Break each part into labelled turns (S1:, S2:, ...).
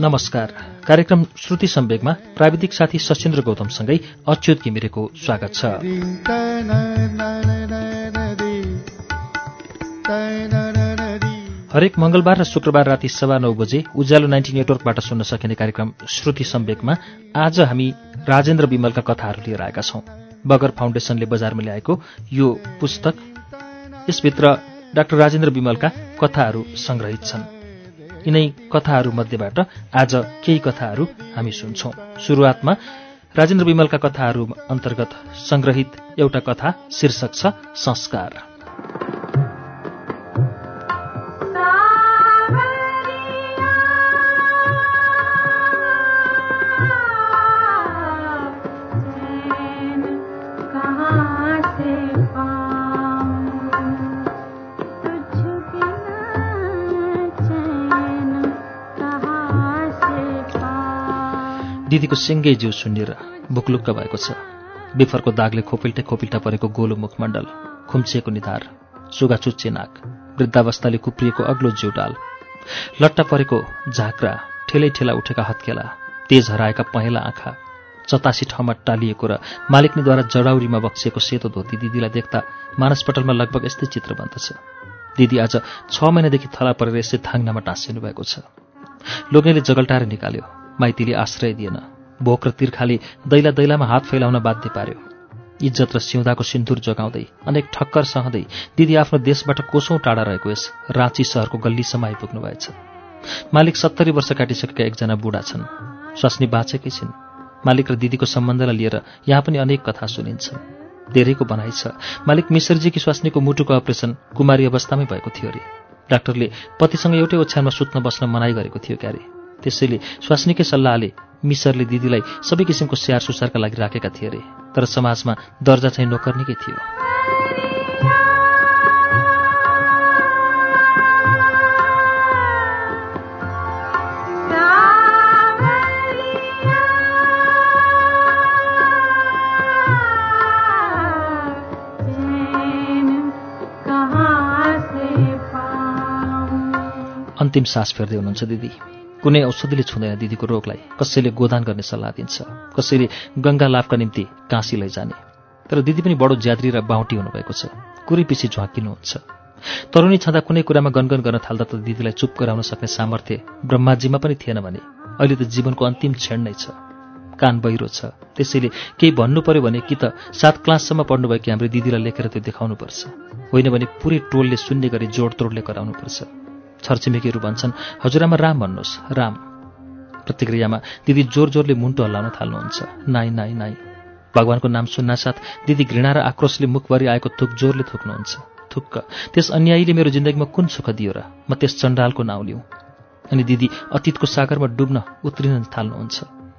S1: नमस्कार। कार्यक्रम श्रुति सम्वेकमा प्राविधिक साथी सशेन्द्र गौतमसँगै अच्युत घिमिरेको स्वागत छ। हरेक मंगलबार र शुक्रबार राति सवा नौ बजे उज्यालो नाइन्टी नेटवर्कबाट सुन्न सकिने कार्यक्रम श्रुति सम्वेकमा आज हामी राजेन्द्र विमलका कथाहरू लिएर आएका छौं। बगर फाउन्डेसनले बजारमा ल्याएको यो पुस्तक यसभित्र डाक्टर राजेन्द्र विमलका कथाहरू संग्रहित छन्। यिनै कथाहरू मध्येबाट आज केही कथाहरू हामी सुन्छौं। शुरूआतमा राजेन्द्र विमलका कथाहरू अन्तर्गत संग्रहित एउटा कथा शीर्षक छ संस्कार। दिदीको सिङ्गै जिउ सुन्निएर बुकलुक्क भएको छ। बिफरको दागले खोपिल्टे खोपिल्टा परेको गोलो मुखमण्डल खुम्चिएको निधार सुगा चुच्चे नाक वृद्धावस्थाले कुप्रिएको अग्लो जिउडाल लट्टा परेको झाक्रा ठेलै ठेला उठेका हत्केला तेज हराएका पहेँला आँखा चतासी ठाउँमा टालिएको र मालिकनीद्वारा जडाउरीमा बक्सिएको सेतो धोती दिदीलाई देख्दा मानसपटलमा लगभग यस्तै चित्र बन्दछ दिदी आज छ महिनादेखि थला परेर यसै थाङ्नामा टाँसिनु भएको छ। लोग्नेले जगल्टाएर निकाल्यो। माइतीले आश्रय दिएन। भोक र तिर्खाले दैला दैलामा हात फैलाउन बाध्य पार्यो। इज्जत र सिउँदाको सिन्दुर जोगाउँदै अनेक ठक्कर सहँदै दिदी आफ्नो देशबाट कोसौँ टाढा रहेको यस राँची सहरको गल्लीसम्म आइपुग्नु भएछ। मालिक सत्तरी वर्ष काटिसकेका एकजना बुढा छन्। स्वास्नी बाँचेकै छिन्। मालिक र दिदीको सम्बन्धलाई लिएर यहाँ पनि अनेक कथा सुनिन्छन्। धेरैको भनाइ छ मालिक मिश्रजीकी स्वास्नीको मुटुको अपरेसन कुमारी अवस्थामै भएको थियो अरे। डाक्टरले पतिसँग एउटै ओछ्यानमा सुत्न बस्न मनाइ गरेको थियो क्यारे। त्यसैले स्वास्नीकै सल्लाहले मिसरले दिदीलाई सबै किसिमको स्याहार सुसारका लागि राखेका थिए अरे तर समाजमा दर्जा चाहिँ नोकर्नीकै थियो। अन्तिम सास फेर्दै हुनुहुन्छ दिदी। कुनै औषधिले छुँदैन दिदीको रोगलाई कसैले गोदान गर्ने सल्लाह दिन्छ कसैले गङ्गा लाभका निम्ति काँसी लैजाने। तर दिदी पनि बडो ज्याद्री र बाहुटी हुनुभएको छ कुरै पछि झ्वाकिनुहुन्छ तरुणी छँदा कुनै कुरामा गनगन गर्न थाल्दा त दिदीलाई चुप गराउन सक्ने सामर्थ्य ब्रह्माजीमा पनि थिएन भने अहिले त जीवनको अन्तिम क्षण नै छ। कान बहिरो छ त्यसैले केही भन्नु पर्यो भने कि त सात क्लाससम्म पढ्नुभएकी हाम्रो दिदीलाई लेखेर त्यो देखाउनुपर्छ। होइन भने पुरै टोलले सुन्ने गरी जोडतोडले गराउनुपर्छ छरछिमेकीहरू भन्छन्। हजुरआमा राम भन्नुहोस्। राम। प्रतिक्रियामा दिदी जोर जोरले मुन्टो हल्लाउन थाल्नुहुन्छ। नाइ नाइ नाइ। भगवानको नाम सुन्नासाथ दिदी घृणा र आक्रोशले मुखभरि आएको थुक जोरले थुक्नुहुन्छ। थुक्क। त्यस अन्यायीले मेरो जिन्दगीमा कुन सुख दियो र म त्यस चण्डालको नाउँ लिउँ? अनि दिदी अतीतको सागरमा डुब्न उत्रिन थाल्नुहुन्छ।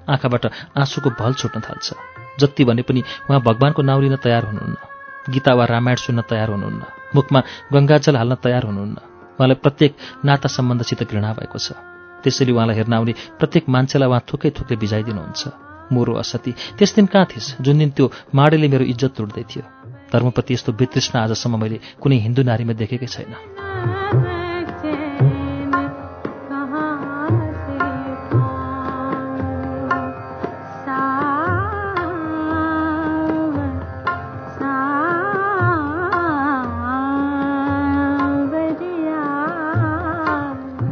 S1: आँखाबाट आँसुको भल छुट्न थाल्छ। जति भने पनि उहाँ भगवानको नाउँ लिन तयार हुनुहुन्न। गीता वा रामायण सुन्न तयार हुनुहुन्न। मुखमा गङ्गाजल हाल्न तयार हुनुहुन्न। उहाँलाई प्रत्येक नाता सम्बन्धसित घृणा भएको छ। त्यसैले उहाँलाई हेर्न आउने प्रत्येक मान्छेलाई उहाँ थुकै थुकै बिजाइदिनुहुन्छ मोरो असती त्यस दिन कहाँ थिएस्? जुन दिन त्यो माडेले मेरो इज्जत लुट्दै थियो। धर्मप्रति यस्तो वितृष्ण आजसम्म मैले कुनै हिन्दू नारीमा देखेकै छैन।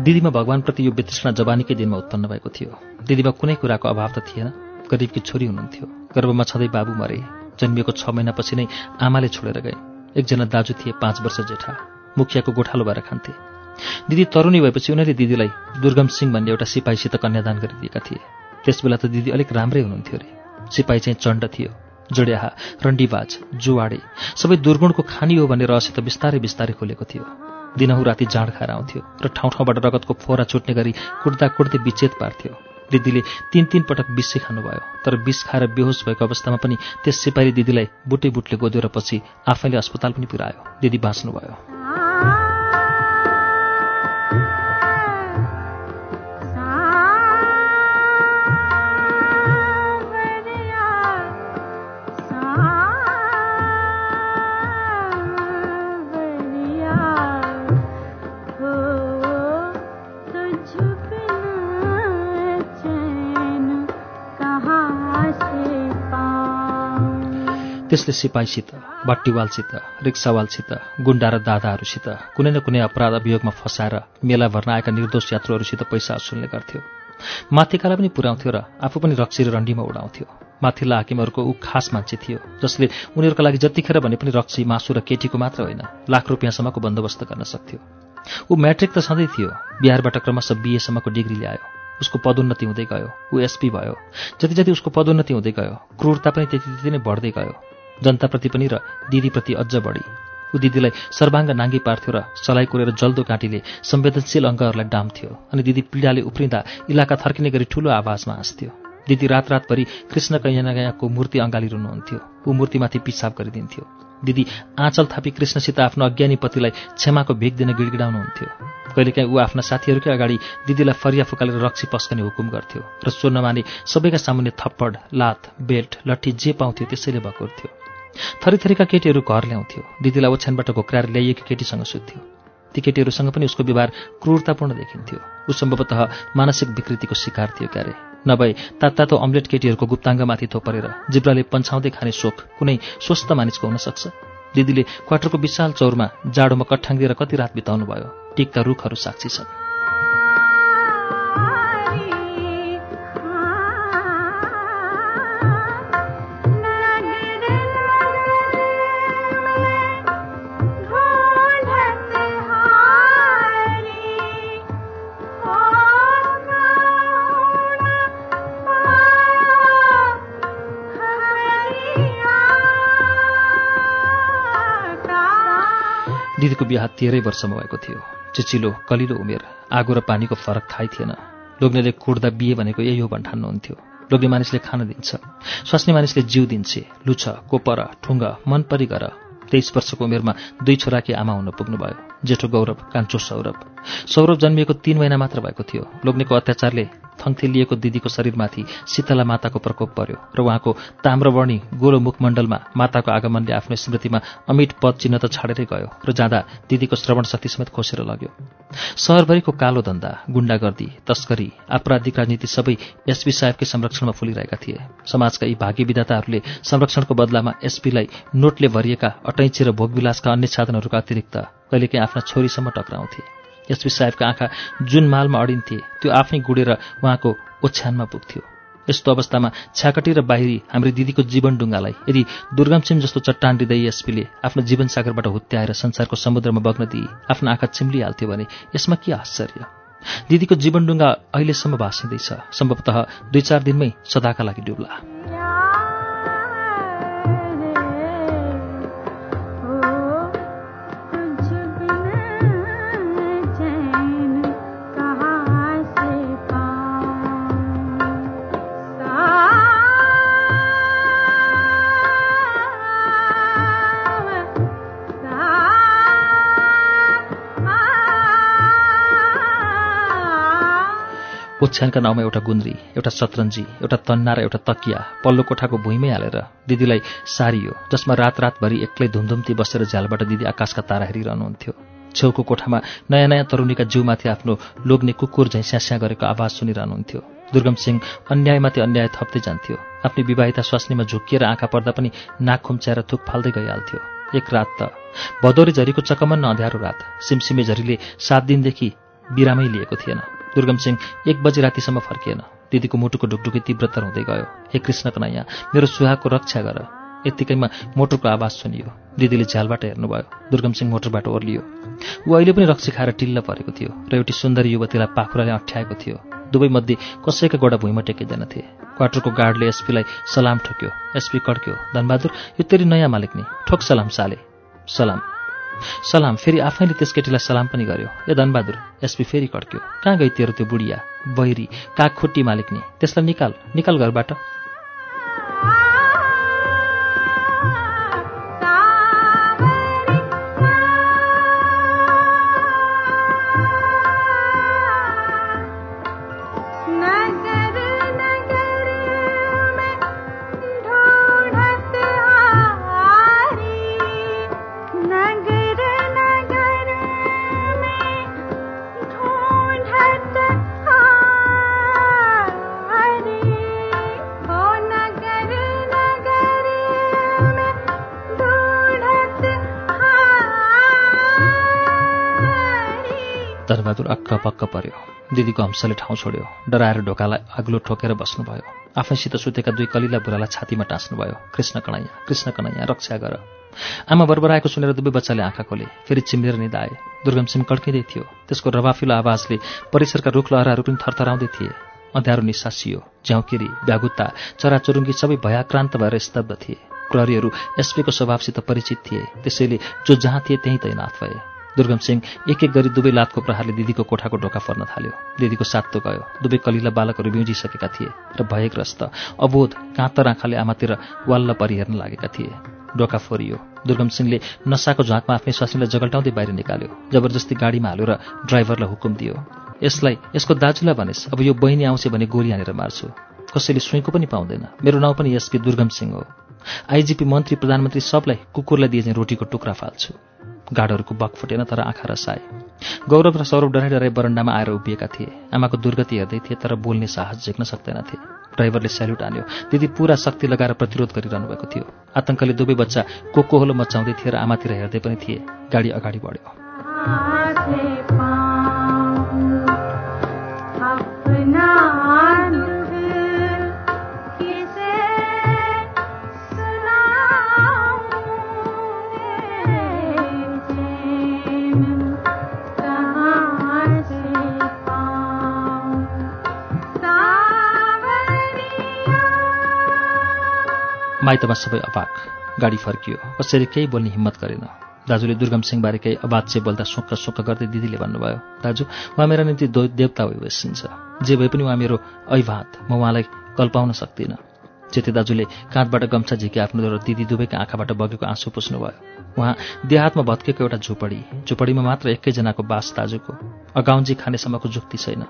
S1: दिदीमा भगवानप्रति यो वितृष्णा जवानीकै दिनमा उत्पन्न भएको थियो। दिदीमा कुनै कुराको अभाव त थिएन। गरिबकी छोरी हुनुहुन्थ्यो। गर्भमा छँदै बाबु मरे। जन्मिएको छ महिनापछि नै आमाले छोडेर गए। एकजना दाजु थिए पाँच वर्ष जेठा। मुखियाको गोठालो भएर खान्थे। दिदी तरुणी भएपछि उनीहरूले दिदीलाई दुर्गम सिंह भन्ने एउटा सिपाहीसित कन्यादान गरिदिएका थिए। त्यसबेला त दिदी अलिक राम्रै हुनुहुन्थ्यो अरे सिपाही चाहिँ चण्ड थियो। जोड्याहा रन्डीबाज जुवाडे सबै दुर्गुणको खानी हो भन्ने रहस्य त बिस्तारै बिस्तारै खोलेको थियो। दिनहुँ राति जाँड खाएर आउँथ्यो र ठाउँ ठाउँबाट रगतको फोरा छुट्ने गरी कुट्दा कुट्दै विच्छेद पार्थ्यो। दिदीले तिन तिन पटक विष खानुभयो तर विष खाएर बेहोस भएको अवस्थामा पनि त्यस सिपाही दिदीलाई बुटे बुटले गोद्यो र पछि आफैले अस्पताल पनि पुर्यायो। दिदी बाँच्नुभयो। त्यसले सिपाहीसित भट्टीवालसित रिक्सावालसित गुण्डा र दादाहरूसित कुनै न कुनै अपराध अभियोगमा फसाएर मेला भर्न आएका निर्दोष यात्रुहरूसित पैसा असुल्ने गर्थ्यो। माथिकालाई पनि पुर्याउँथ्यो र आफू पनि रक्सी र रन्डीमा उडाउँथ्यो। माथिल्ला हाकिमहरूको ऊ खास मान्छे थियो जसले उनीहरूका लागि जतिखेर भने पनि रक्सी मासु र केटीको मात्र होइन लाख रुपियाँसम्मको बन्दोबस्त गर्न सक्थ्यो। ऊ म्याट्रिक त सधैँ थियो बिहारबाट क्रमशः बिएसम्मको डिग्री ल्यायो। उसको पदोन्नति हुँदै गयो ऊ एसपी भयो। जति जति उसको पदोन्नति हुँदै गयो क्रूरता पनि त्यति त्यति नै बढ्दै गयो। जनताप्रति पनि र दिदीप्रति अझ बढी। ऊ दिदीलाई सर्वाङ्ग नाङ्गी पार्थ्यो र सलाई कुरेर जल्दो काँटीले संवेदनशील अङ्गहरूलाई डाम्थ्यो अनि दिदी पीडाले उफ्रिँदा इलाका थर्किने गरी ठूलो आवाजमा हाँस्थ्यो। दिदी रात रातभरि कृष्ण कैयनाको मूर्ति अँगालिरहनुहुन्थ्यो ऊ मूर्तिमाथि पिसाब गरिदिन्थ्यो। दिदी आँचल थापी कृष्णसित आफ्नो अज्ञानी पतिलाई क्षमाको भेग दिन गिडगिडाउनुहुन्थ्यो। कहिलेकाहीँ ऊ आफ्ना साथीहरूकै अगाडि दिदीलाई फरिया फुकालेर रक्सी पस्कने हुकुम गर्थ्यो र सोध्न माने सबैका सामुन्ने थप्पड लात बेल्ट लट्ठी जे पाउँथ्यो त्यसैले बकोर्थ्यो थरीथरीका केटीहरू घर ल्याउँथ्यो। दिदीलाई ओछ्यानबाट घोक्राएर ल्याइएकी केटीसँग सुत्थ्यो। ती केटीहरूसँग पनि उसको व्यवहार क्रूरतापूर्ण देखिन्थ्यो। ऊ सम्भवतः मानसिक विकृतिको शिकार थियो क्यारे। नभए तात्तातो अम्लेट केटीहरूको गुप्ताङ्गमाथि थोपरेर जिब्राले पन्छाउँदै खाने सोख कुनै स्वस्थ मानिसको हुन सक्छ। दिदीले क्वार्टरको विशाल चौरमा जाडोमा कठाङ दिएर कति रात बिताउनु भयो टिकका रुखहरू साक्षी छन्। दिदीको बिहा तेह्रै वर्षमा भएको थियो। चिचिलो कलिलो उमेर आगो र पानीको फरक थाहै थिएन। लोग्नेले कुट्दा बिहे भनेको यही हो भन्ठान्नुहुन्थ्यो लोग्ने मानिसले खान दिन्छ। स्वास्नी मानिसले जिउ दिन्छे। लुछ कोपर ठुङ्ग मन परी गर तेइस वर्षको उमेरमा दुई छोराकी आमा हुन पुग्नुभयो। जेठो गौरव कान्छो सौरभ। सौरभ जन्मिएको तीन महिना मात्र भएको थियो। लोग्नेको अत्याचारले थङ्थेलिएको दिदीको शरीरमाथि शीतला माताको प्रकोप पर्यो र उहाँको ताम्रवर्णी गोलो मुखमण्डलमा माताको आगमनले आफ्नो स्मृतिमा अमिट पद चिन्ह त छाडेरै गयो र जाँदा दिदीको श्रवण शक्ति समेत खोसेर लग्यो। सहरभरिको कालो धन्दा गुण्डागर्दी तस्करी आपराधिक राजनीति सबै एसपी साहेबकै संरक्षणमा फुलिरहेका थिए। समाजका यी भाग्य विधाताहरूले संरक्षणको बदलामा एसपीलाई नोटले भरिएका अटैँची र भोगविलासका अन्य साधनहरूका अतिरिक्त कहिलेकाहीँ आफ्ना छोरीसम्म टक्राउँथे। एसपी साहेबका आँखा जुन मालमा अडिन्थे त्यो आफै गुडेर उहाँको ओछ्यानमा पुग्थ्यो। यस्तो अवस्थामा छ्याकटी र बाहिरी हाम्रो दिदीको जीवन डुङ्गालाई यदि दुर्गमसिम जस्तो चट्टान हृदय एसपीले आफ्नो जीवनसागरबाट हुत्याएर संसारको समुद्रमा बग्न दिई आफ्नो आँखा चिम्लिहाल्थ्यो भने यसमा के आश्चर्य? दिदीको जीवन डुङ्गा अहिलेसम्म भाँसिँदैछ सम्भवतः दुई चार दिनमै सदाका लागि डुब्ला। ओछ्यानका नाउँमा एउटा गुन्द्री एउटा सतरन्जी एउटा तन्ना र एउटा तकिया पल्लो कोठाको भुइँमै हालेर दिदीलाई सारियो जसमा रात रातभरि एक्लै धुमधुम्ती बसेर झ्यालबाट दिदी आकाशका तारा हेरिरहनुहुन्थ्यो। छेउको कोठामा नयाँ नयाँ तरुणीका जिउमाथि आफ्नो लोग्ने कुकुर झैँ स्यास्या गरेको आवाज सुनिरहनुहुन्थ्यो। दुर्गम सिंह अन्यायमाथि अन्याय थप्दै जान्थ्यो। आफ्नो विवाहिता स्वास्नीमा झुकिएर आँखा पर्दा पनि नाक खुम्च्याएर थुक फाल्दै गइहाल्थ्यो। एक रात त भदौरे झरीको चकमन्न अँध्यारो रात सिमसिमे झरीले सात दिनदेखि बिरामै लिएको थिएन। दुर्गम सिंह एक बजी रातिसम्म फर्किएन। दिदीको मुटुको ढुकढुकी तीव्रतर हुँदै गयो। हे कृष्ण कनैया मेरो सुहाको रक्षा गर। यत्तिकैमा मोटरको आवाज सुनियो। दिदीले झ्यालबाट हेर्नुभयो। दुर्गम सिंह मोटरबाट ओर्लियो। ऊ अहिले पनि रक्सी खाएर टिल्ल परेको थियो र एउटी सुन्दरी युवतीलाई पाखुराले अठ्याएको थियो। दुवै मध्ये कसैका गोडा भुइँमा टेकिँदैनथे। क्वार्टरको गार्डले एसपीलाई सलाम ठोक्यो। एसपी कड्क्यो धनबहादुर यो तेरि नयाँ मालिक नि। ठोक सलाम साले। सलाम। सलाम फेरि आफैले त्यस केटीलाई सलाम पनि गर्यो। ए धनबहादुर एसपी फेरि कड्क्यो। कहाँ गई तेरो त्यो बुढिया? बहिरी खुट्टी मालिकनी त्यसलाई निकाल निकाल घरबाट। बहादुर अक्क पक्क पर्यो। दिदीको हम्सले ठाउँ छोड्यो। डराएर ढोकालाई अग्लो ठोकेर बस्नुभयो। आफैसित सुतेका दुई कलिला बुढालाई छातीमा टाँच्नुभयो कृष्ण कणैया कृष्ण कणैया रक्षा गर। आमा बरबराएको सुनेर दुवै बच्चाले आँखा खोले। फेरि चिम्लेर निधाए दुर्गम सिंह कड्किँदै थियो। त्यसको रवाफिलो आवाजले परिसरका रुख लहराहरू पनि थरथराउँदै थिए। अँध्यारो निसासियो झ्याउकिरी व्यागुत्ता चराचुरुङ्गी सबै भयाक्रान्त भएर स्तब्ध थिए। प्रहरीहरू एसपीको स्वभावसित परिचित थिए। त्यसैले जो जहाँ थिए त्यहीँ तैनाथ भए। दुर्गम सिंह एक एक गरी दुवै लातको प्रहारले दिदीको कोठाको ढोका फर्न थाल्यो। दिदीको सातो गयो। दुवै कलिला बालकहरू बिउजिसकेका थिए र भयग्रस्त अबोध काँतर आँखाले आमातिर वाल्ल परिहेर्न लागेका थिए। ढोका फोरियो। दुर्गम सिंहले नसाको झाँकमा आफ्नै स्वास्नीलाई जगल्टाउँदै बाहिर निकाल्यो। जबरजस्ती गाडीमा हाल्यो र ड्राइभरलाई हुकुम दियो। यसलाई यसको दाजुलाई भनेस् अब यो बहिनी आउँछ भने गोली हानेर मार्छु। कसैले सुईको पनि पाउँदैन। मेरो नाउँ पनि एसपी दुर्गम सिंह हो। आइजिपी मन्त्री प्रधानमन्त्री सबलाई कुकुरलाई दिए चाहिँ रोटीको टुक्रा फाल्छु। गाडहरूको बक फुटेन तर आँखा रसाए। गौरव र सौरभ डराइ डराइ बरन्डामा आएर उभिएका थिए। आमाको दुर्गति हेर्दै थिए तर बोल्ने साहस झेक्न सक्दैनथे ड्राइभरले स्याल्युट हान्यो। दिदी पूरा शक्ति लगाएर प्रतिरोध गरिरहनु भएको थियो। आतङ्कले दुवै बच्चा को कोहोलो मचाउँदै थिए र आमातिर हेर्दै पनि थिए। गाडी अगाडि बढ्यो। माइतमा सबै अपाक गाडी फर्कियो। कसैले केही बोल्ने हिम्मत गरेन। दाजुले दुर्गम सिंहबारे केही अबाध्य बोल्दा सुक्ख सुक्ख गर्दै दिदीले भन्नुभयो दाजु उहाँ मेरा निम्ति देवता भइबसिन्छ जे भए पनि उहाँ मेरो ऐभात म उहाँलाई कल्पाउन सक्दिनँ। चेते दाजुले काँधबाट गम्छा झिके आफ्नो र दिदी दुवैका आँखाबाट बगेको आँसु पुस्नुभयो। उहाँ देहातमा भत्केको एउटा झुपडी। झुपडीमा मात्र एकैजनाको बास दाजुको। अगाउन्जी खानेसम्मको जुक्ति छैन।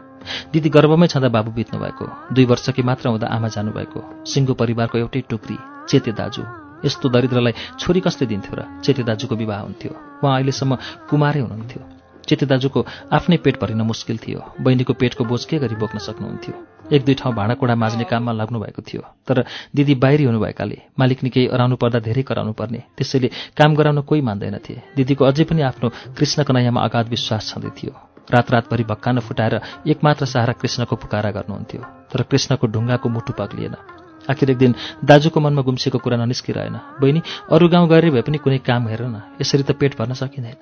S1: दिदी गर्भमै छँदा बाबु बित्नु भएको दुई वर्षकी मात्र हुँदा आमा जानुभएको। सिङ्गो परिवारको एउटै टुक्री। चेते दाजु यस्तो दरिद्रलाई छोरी कसले दिन्थ्यो र चेते दाजुको विवाह हुन्थ्यो? उहाँ अहिलेसम्म कुमारै हुनुहुन्थ्यो। चेते दाजुको आफ्नै पेट भरिन मुस्किल थियो। बहिनीको पेटको बोझ के गरी बोक्न सक्नुहुन्थ्यो? एक दुई ठाउँ भाँडाकुँडा माझ्ने काममा लाग्नु भएको थियो तर दिदी बाहिरी हुनुभएकाले मालिकले केही अराउनु पर्दा धेरै कराउनु पर्ने त्यसैले काम गराउन कोही मान्दैनथे। दिदीको अझै पनि आफ्नो कृष्ण कनैयामा अगाध विश्वास छँदै थियो। रात रातभरि भक्कान फुटाएर एकमात्र सहारा कृष्णको पुकारा गर्नुहुन्थ्यो तर कृष्णको ढुङ्गाको मुटु पग्लिएन। आखिर एक दिन दाजुको मनमा गुम्सेको कुरा ननिस्किरहेन। बहिनी अरू गाउँ गरे भए पनि कुनै काम हेरन यसरी त पेट भर्न सकिँदैन।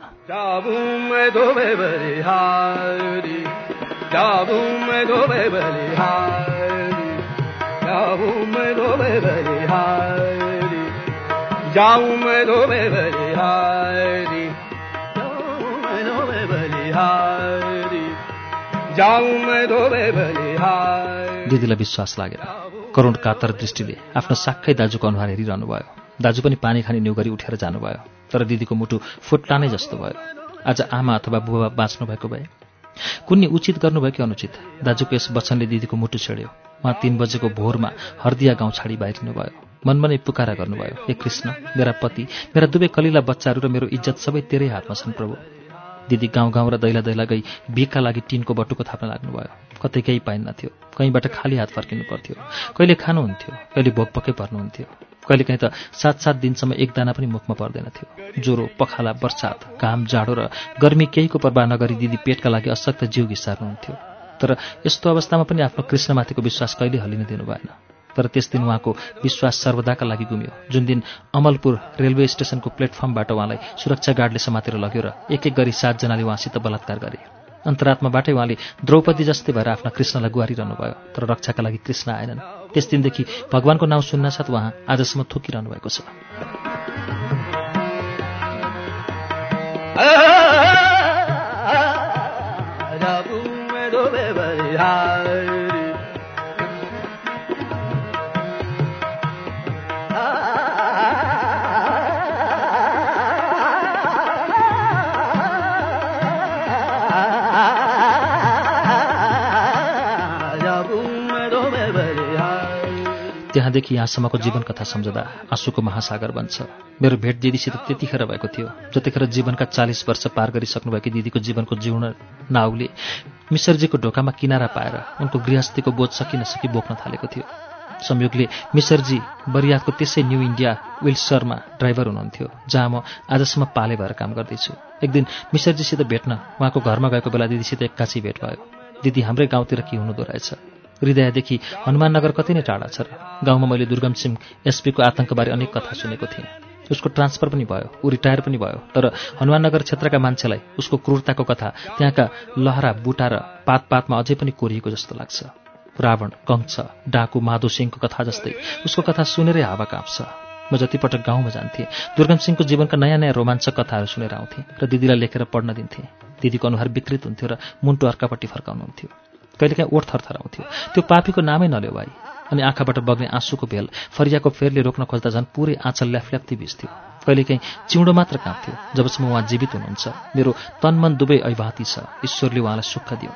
S1: दिदीलाई विश्वास लागेर करुण कातर दृष्टिले आफ्नो साक्कै दाजुको अनुहार हेरिरहनु भयो। दाजु पनि पानी खाने न्यु गरी उठेर जानुभयो तर दिदीको मुटु फुट्टानै जस्तो भयो। आज आमा अथवा बुबा बाँच्नु भएको भए? कुन्नी उचित गर्नुभयो कि अनुचित? दाजुको यस वचनले दिदीको मुटु छेड्यो। उहाँ तीन बजेको भोरमा हर्दिया गाउँ छाडी बाहिरिनु भयो मनमा नै पुकारा गर्नुभयो हे कृष्ण मेरा पति मेरा दुवै कलिला बच्चाहरू र मेरो इज्जत सबै तेरै हातमा छन् प्रभु। दिदी गाउँ गाउँ र दैला दैला गई भिखका लागि टिनको बटुको थाप्न लाग्नुभयो। कतै केही पाइन्नथ्यो कहीँबाट खाली हात फर्किनु पर्थ्यो। कहिले खानुहुन्थ्यो? कहिले भोकपक्कै पर्नुहुन्थ्यो। कहिले काहीँ त सात सात दिनसम्म एक दाना पनि मुखमा पर्दैनथ्यो ज्वरो पखाला बर्सात घाम जाडो र गर्मी केहीको प्रवाह नगरी दिदी पेटका लागि अशक्त जिउ घिसार्नुहुन्थ्यो। तर यस्तो अवस्थामा पनि आफ्नो कृष्णमाथिको विश्वास कहिले हलिन दिनु भएन। तर त्यस दिन उहाँको विश्वास सर्वदाका लागि गुम्यो। जुन दिन अमलपुर रेलवे स्टेसनको प्लेटफर्मबाट उहाँलाई सुरक्षा गार्डले समातेर लग्यो र एक एक गरी सातजनाले उहाँसित बलात्कार गरे। अन्तरात्माबाटै उहाँले द्रौपदी जस्तै भएर आफ्ना कृष्णलाई गुहारिरहनु भयो तर रक्षाका लागि कृष्ण आएनन्। त्यस दिनदेखि भगवानको नाउँ सुन्नासाथ उहाँ आजसम्म थुकिरहनु भएको छ त्यहाँदेखि यहाँसम्मको जीवन कथा सम्झदा आँसुको महासागर बन्छ। मेरो भेट दिदीसित त्यतिखेर भएको थियो जतिखेर जीवनका चालिस वर्ष पार गरिसक्नुभएकी दिदीको जीवनको जीर्ण नाउले मिसरजीको ढोकामा किनारा पाएर उनको गृहस्थीको बोझ सकि नसकी बोक्न थालेको थियो। संयोगले मिसरजी बरियातको त्यसै न्यू इन्डिया विल्सरमा ड्राइभर हुनुहुन्थ्यो जहाँ म आजसम्म पाले भएर काम गर्दैछु। एक दिन मिसरजीसित भेट्न उहाँको घरमा गएको बेला दिदीसित एक्कासी भेट भयो। दिदी हाम्रै गाउँतिर के हुनुहुँदो रहेछ? हृदयदेखि हनुमाननगर कति नै टाढा छ र गाउँमा मैले दुर्गम सिंह एसपीको आतङ्कबारे अनेक कथा सुनेको थिएँ। उसको ट्रान्सफर पनि भयो ऊ रिटायर पनि भयो तर हनुमाननगर क्षेत्रका मान्छेलाई उसको क्रूरताको कथा त्यहाँका लहरा बुटा र पात पातमा अझै पनि कोरिएको जस्तो लाग्छ। रावण कंस डाकु माधो सिंहको कथा जस्तै उसको कथा सुनेरै हावा काँप्छ। म जतिपटक गाउँमा जान्थेँ दुर्गम सिंहको जीवनका नयाँ नयाँ रोमाञ्चक कथाहरू सुनेर आउँथेँ र दिदीलाई लेखेर पढ्न दिन्थेँ। दिदीको अनुहार विकृत हुन्थ्यो र मुन्टो अर्कापट्टि फर्काउनुहुन्थ्यो। कहिलेकाहीँ ओठ थरथराउँथ्यो। त्यो पापीको नामै नल्यो भाइ। अनि आँखाबाट बग्ने आँसुको भेल फरियाको फेरले रोक्न खोज्दा झन् पुरै आँचल ल्याफ्ल्याप्ती भिज्थ्यो। कहिलेकाहीँ चिउँडो मात्र काँप्थ्यो जबसम्म उहाँ जीवित हुनुहुन्छ। मेरो तनमन दुवै ऐभाती छ। ईश्वरले उहाँलाई सुख दियो।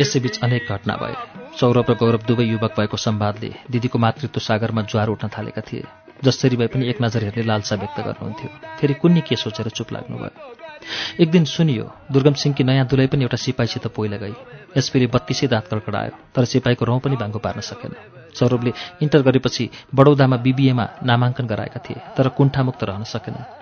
S1: यसैबीच अनेक घटना भए। सौरभ र गौरव दुवै युवक भएको सम्वादले दिदीको मातृत्व सागरमा ज्वार उठ्न थालेका थिए जसरी भए पनि एक नजर हेर्ने लालसा व्यक्त गर्नुहुन्थ्यो। फेरि कुन्नी के सोचेर चुप लाग्नुभयो। एक दिन सुनियो दुर्गम सिंहकी नयाँ दुलै पनि एउटा सिपाहीसित पहिला गई। एसपीले बत्तीसै दाँत कडकडायो तर सिपाहीको रौँ पनि बाङ्गो पार्न सकेन। सौरभले इन्टर गरेपछि बडौदामा बिबिएमा नामाङ्कन गराएका थिए तर कुण्ठामुक्त रहन सकेन।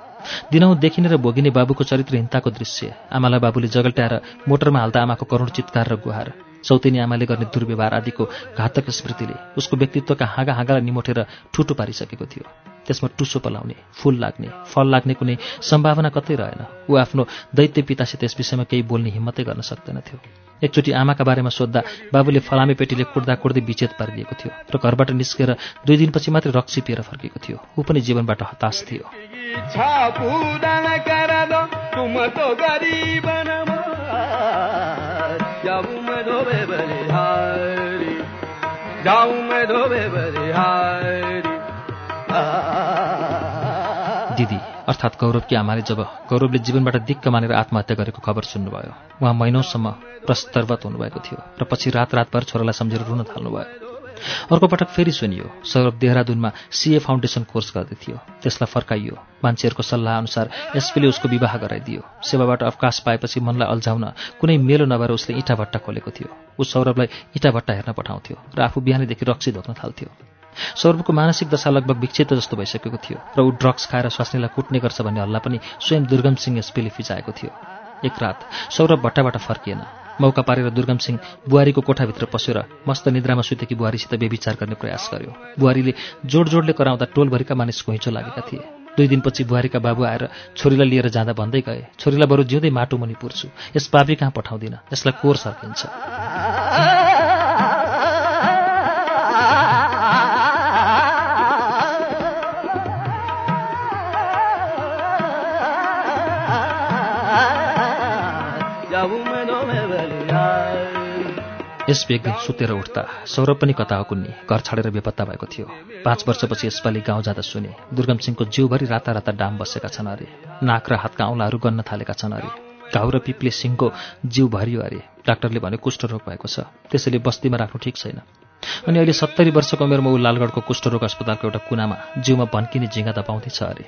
S1: दिनहुँ देखिने र भोगिने बाबुको चरित्रहीनताको दृश्य। आमालाई बाबुले जगल्ट्याएर मोटरमा हाल्दा आमाको करुण चित्कार र गुहार। चौतिनी आमाले गर्ने दुर्व्यवहार आदिको घातक स्मृतिले उसको व्यक्तित्वका हाँगा हाँगालाई निमोटेर ठुटो पारिसकेको थियो। त्यसमा टुसो पलाउने फूल लाग्ने फल लाग्ने कुनै सम्भावना कतै रहेन। ऊ आफ्नो दैत्य पितासित यस विषयमा केही बोल्ने हिम्मतै गर्न सक्दैनथ्यो एकचोटि आमाका बारेमा सोद्धा बाबुले फलामे पेटीले कुर्दा कुर्दै विचेत पारिदिएको थियो र घरबाट निस्केर दुई दिनपछि मात्रै रक्सी पिएर फर्केको थियो। ऊ पनि जीवनबाट हताश थियो। दिदी अर्थात् गौरवकी आमाले जब गौरवले जीवनबाट दिक्क मानेर आत्महत्या गरेको खबर सुन्नुभयो उहाँ महिनौसम्म प्रस्तरवत हुनुभएको थियो र पछि रात रातभर छोरालाई सम्झेर रुन थाल्नुभयो। अर्को पटक फेरि सुनियो सौरभ देहरादुनमा सिए फाउन्डेसन कोर्स गर्दै थियो। त्यसलाई फर्काइयो मान्छेहरूको सल्लाह अनुसार एसपीले उसको विवाह गराइदियो। सेवाबाट अवकाश पाएपछि मनलाई अल्झाउन कुनै मेलो नभएर उसले इँटा भट्टा खोलेको थियो। ऊ सौरभलाई इँटा भट्टा हेर्न पठाउँथ्यो र आफू बिहानैदेखि रक्सी धोक्न थाल्थ्यो। सौरभको मानसिक दशा लगभग विक्षिप्त जस्तो भइसकेको थियो र ऊ ड्रग्स खाएर स्वास्नीलाई कुट्ने गर्छ भन्ने हल्ला पनि स्वयं दुर्गम सिंह एसपीले फिचाएको थियो। एक रात सौरभ भट्टाबाट फर्किएन। मौका पारेर दुर्गम सिंह बुहारीको कोठाभित्र पसेर मस्त निद्रामा सुतेकी बुहारीसित बेविचार गर्ने प्रयास गर्यो। बुहारीले जोड जोडले कराउँदा टोलभरिका मानिस घुइँचो लागेका थिए। दुई दिनपछि बुहारीका बाबु आएर छोरीलाई लिएर जाँदा भन्दै गए छोरीलाई बरु जिउँदै माटो मुनि पुर्छु। यस पापी कहाँ पठाउँदिन? यसलाई कोर सर्किन्छ। एक दिन सुतेर उठ्दा सौरभ पनि कता हो कुन्नी घर छाडेर बेपत्ता भएको थियो। पाँच वर्षपछि यसपालि गाउँ जाँदा सुने दुर्गम सिंहको जिउभरि राता राता डाम बसेका छन् अरे नाक र हातका औँलाहरू गन्न थालेका छन् अरे घाउ र पिपले सिंहको जिउ भरियो अरे डाक्टरले भने कुष्ठरोग भएको छ त्यसैले बस्तीमा राख्नु ठिक छैन। अनि अहिले सत्तरी वर्षको उमेरमा ऊ लालगढको कुष्ठरोग अस्पतालको एउटा कुनामा जिउमा भन्किने झिङ्गा दपाउँदैछ अरे।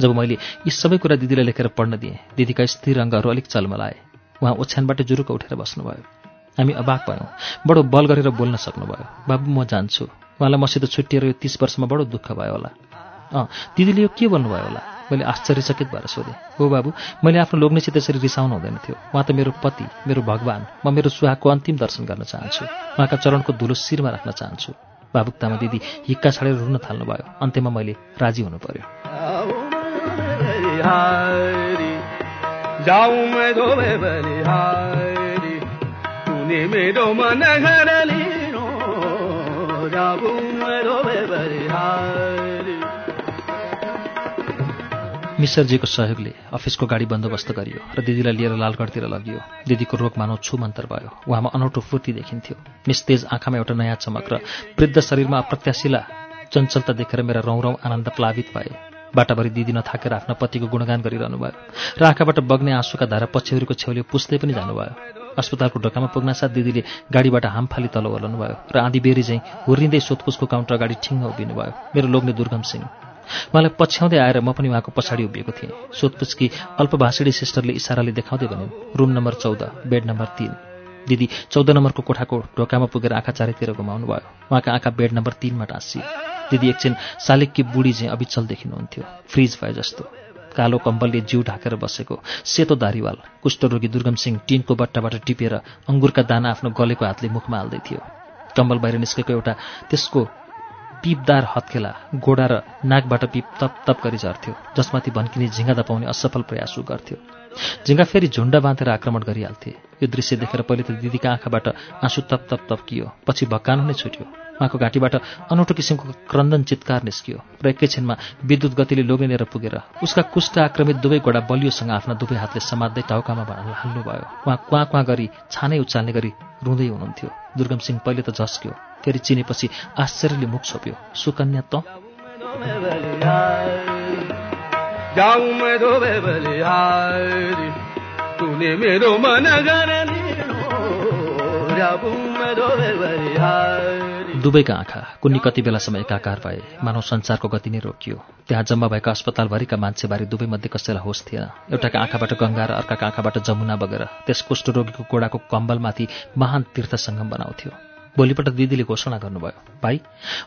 S1: जब मैले यी सबै कुरा दिदीलाई लेखेर पढ्न दिएँ दिदीका स्थिर अङ्गहरू अलिक चलमलाए। उहाँ ओछ्यानबाट जुरुक उठेर बस्नुभयो। हामी अबाक भयौँ। बडो बल गरेर बोल्न सक्नुभयो। बाबु म जान्छु। उहाँलाई मसित छुट्टिएर यो तिस वर्षमा बडो दुःख भयो होला। अँ दिदीले यो के भन्नुभयो होला? मैले आश्चर्यचकित भएर सोधेँ। हो बाबु मैले आफ्नो लोग्नेसित यसरी रिसाउनु हुँदैन थियो। उहाँ त मेरो पति मेरो भगवान्। म मेरो सुहागको अन्तिम दर्शन गर्न चाहन्छु। उहाँका चरणको धुलो शिरमा राख्न चाहन्छु। भावुकतामा दिदी हिक्का छाडेर रुन थाल्नुभयो। अन्त्यमा मैले राजी हुनु पर्यो
S2: जाऊ मैं धोबे बलिहारी तूने मेरो मन घरलिनो जाऊ मैं धोबे बलिहारी
S1: मिसरजीको सहयोगले अफिसको गाडी बन्दोबस्त गरियो र दिदीलाई लिएर लालगढतिर लगियो। दिदीको रोग मानव छुमन्तर भयो। उहाँमा अनौठो फुर्ती देखिन्थ्यो। निस्तेज आँखामा एउटा नयाँ चमक र वृद्ध शरीरमा अप्रत्याशिला चञ्चलता देखेर मेरा रौँ रौँ आनन्द प्लावित भए बाटाभरि दिदी नथाकेर आफ्ना पतिको गुणगान गरिरहनु भयो र आँखाबाट बग्ने आँसुका धारा पछ्यौरीको छेउले पुस्दै पनि जानुभयो। अस्पतालको ढोकामा पुग्नासाथ दिदीले गाडीबाट हामफाली तल ओर्लनु भयो र आँधी बेरी चाहिँ हुर्रिँदै सोधपुछको काउन्टर अगाडि ठिङ्ग उभिनु भयो मेरो लोग्ने दुर्गम सिंह। मलाई पछ्याउँदै आएर म पनि उहाँको पछाडि उभिएको थिएँ। सोधपुछकी अल्पभाषिणी सिस्टरले इसाराले देखाउँदै भन्यो रुम नम्बर चौध बेड नम्बर तिन दिदी चौध नम्बरको कोठाको ढोकामा पुगेर आँखा चारैतिर घुमाउनु भयो उहाँका आँखा बेड नम्बर तिनमा टाँसियो दिदी एकछिन सालिककी बुढी चाहिँ अविचल देखिनुहुन्थ्यो। फ्रिज भए जस्तो। कालो कम्बलले जिउ ढाकेर बसेको। सेतो दारीवाल कुष्ठरोगी दुर्गम सिंह टिनको बट्टाबाट टिपेर अङ्गुरका दाना आफ्नो गलेको हातले मुखमा हाल्दै थियो। कम्बल बाहिर निस्केको एउटा त्यसको पिपदार हत्केला गोडा र नाकबाट पिप तप तप गरी झर्थ्यो जसमाथि भन्किने झिङ्गा दपाउने असफल प्रयास ऊ गर्थ्यो। झिङ्गा फेरि झुन्ड बाँधेर आक्रमण गरिहाल्थे। यो दृश्य देखेर पहिले त दिदीका आँखाबाट आँसु तप तप तप्कियो पछि भक्कानु नै छुट्यो। उहाँको घाँटीबाट अनौठो किसिमको क्रन्दन चित्कार निस्कियो। र एकैछिनमा विद्युत गतिले लोग्नेर पुगेर उसका कुष्ठ आक्रमित दुवै गोडा बलियोसँग आफ्ना दुवै हातले समात्दै टाउकामा हाल्नुभयो। उहाँ क्वाँ क्वाँ गरी छानै उचाल्ने गरी रुँदै हुनुहुन्थ्यो। दुर्गम सिंह पहिले त झस्क्यो फेरि चिनेपछि आश्चर्यले मुख छोप्यो। सुकन्या त?
S2: मेरो
S1: दुवैका आँखा कुन्नी कति बेलासम्म एकाकार भए मानव संसारको गति नै रोकियो। त्यहाँ जम्मा भएका अस्पतालभरिका मान्छेबारे दुवैमध्ये कसैलाई होस् थिएन। एउटाका आँखाबाट गङ्गा र अर्काका आँखाबाट जमुना बगेर त्यस कुष्ठरोगीको गोडाको कम्बलमाथि महान तीर्थ सङ्गम बनाउँथ्यो। भोलिपल्ट दिदीले घोषणा गर्नुभयो भाइ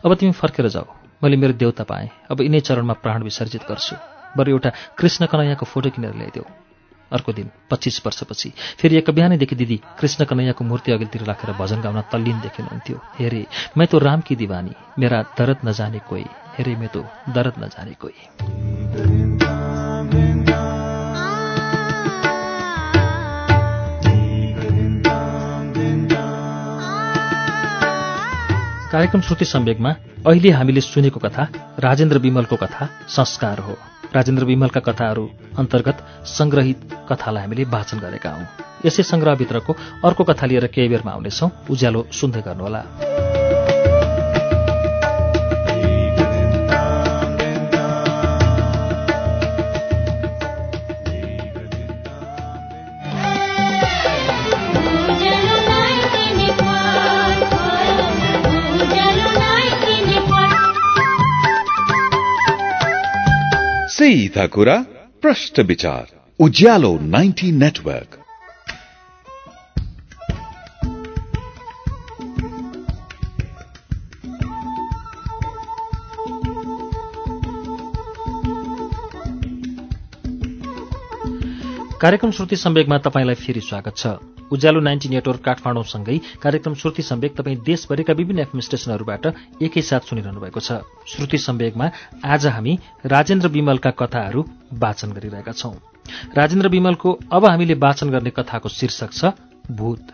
S1: अब तिमी फर्केर जाऊ। मैले मेरो देउता पाएँ। अब यिनै चरणमा प्राण विसर्जित गर्छु। बरु एउटा कृष्ण कनैयाको फोटो किनेर ल्याइदेऊ। अर्को दिन पच्चिस वर्षपछि। फेरि एक बिहानैदेखि दिदी कृष्ण कनैयाको मूर्ति अघिल्तिर राखेर भजन गाउन तल्लीन देखिनुहुन्थ्यो हेरे मै तो राम की दिवानी मेरा दरद नजाने कोही हेरे मै तो दरद नजाने कोही कार्यक्रम श्रुति सम्वेकमा अहिले हामीले सुनेको कथा राजेन्द्र विमलको कथा संस्कार हो। राजेन्द्र विमलका कथाहरू अन्तर्गत संग्रहित कथालाई हामीले वाचन गरेका हौं। यसै संग्रहभित्रको अर्को कथा लिएर केही बेरमा आउनेछौ। उज्यालो सुन्दै गर्नुहोला।
S3: सीधा कुरा प्रश्न विचार उज्यालो 90 नेटवर्क
S1: कार्यक्रम श्रुति सम्वेकमा तपाईँलाई फेरि स्वागत छ। उज्यालो नाइन्टी नेटवर्क काठमाडौँसँगै कार्यक्रम श्रुति सम्वेक तपाईँ देशभरिका विभिन्न एफएम स्टेशनहरूबाट एकैसाथ सुनिरहनु भएको छ। श्रुति सम्वेकमा आज हामी राजेन्द्र विमलका कथाहरू वाचन गरिरहेका छौं। राजेन्द्र विमलको अब हामीले वाचन गर्ने कथाको शीर्षक छ भूत।